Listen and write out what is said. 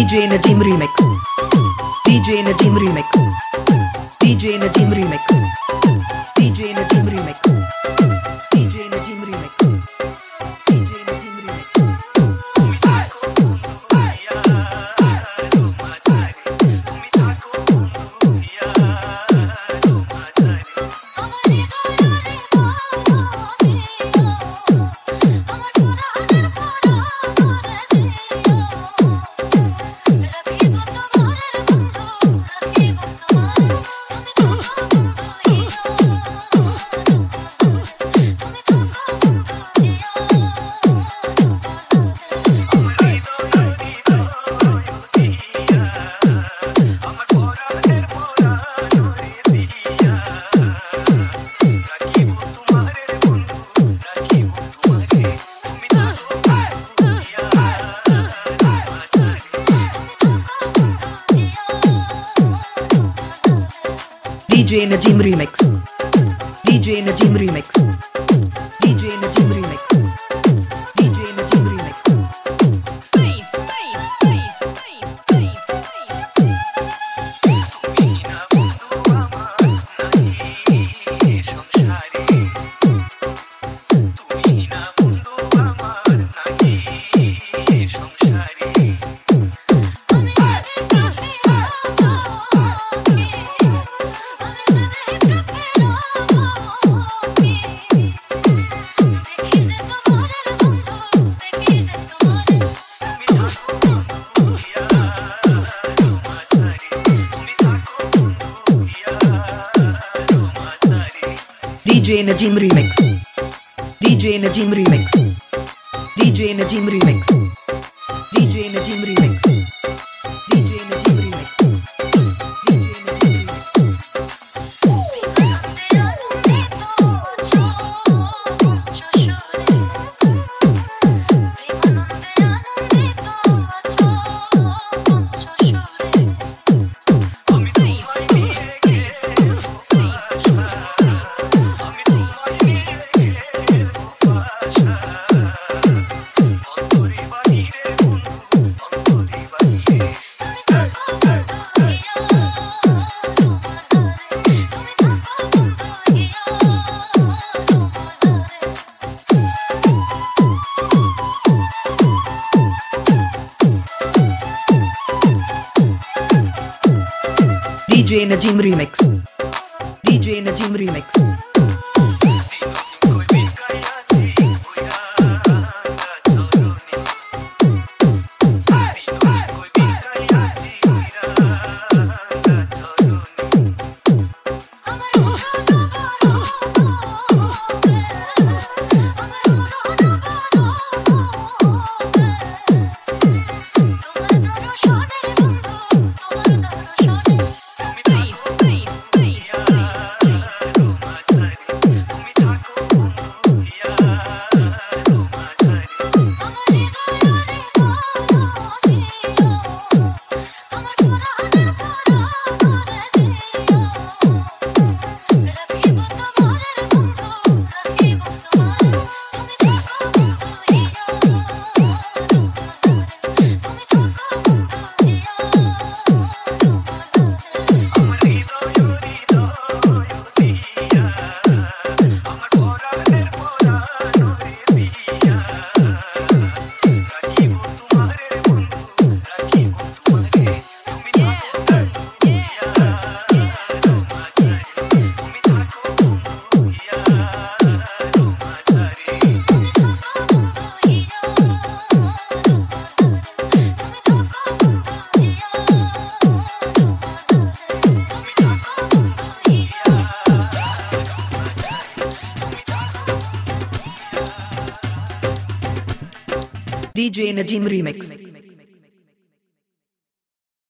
DJ Najim Remix. DJ Najim Remix. DJ Najim Remix. DJ Najim Remix. DJ Najim Remix. DJ Najim Remix. DJ Najim Remix. DJ Najim Remix. DJ Najim Remix. DJ Najim Remix. DJ Najim Remix. DJ Najim Remix.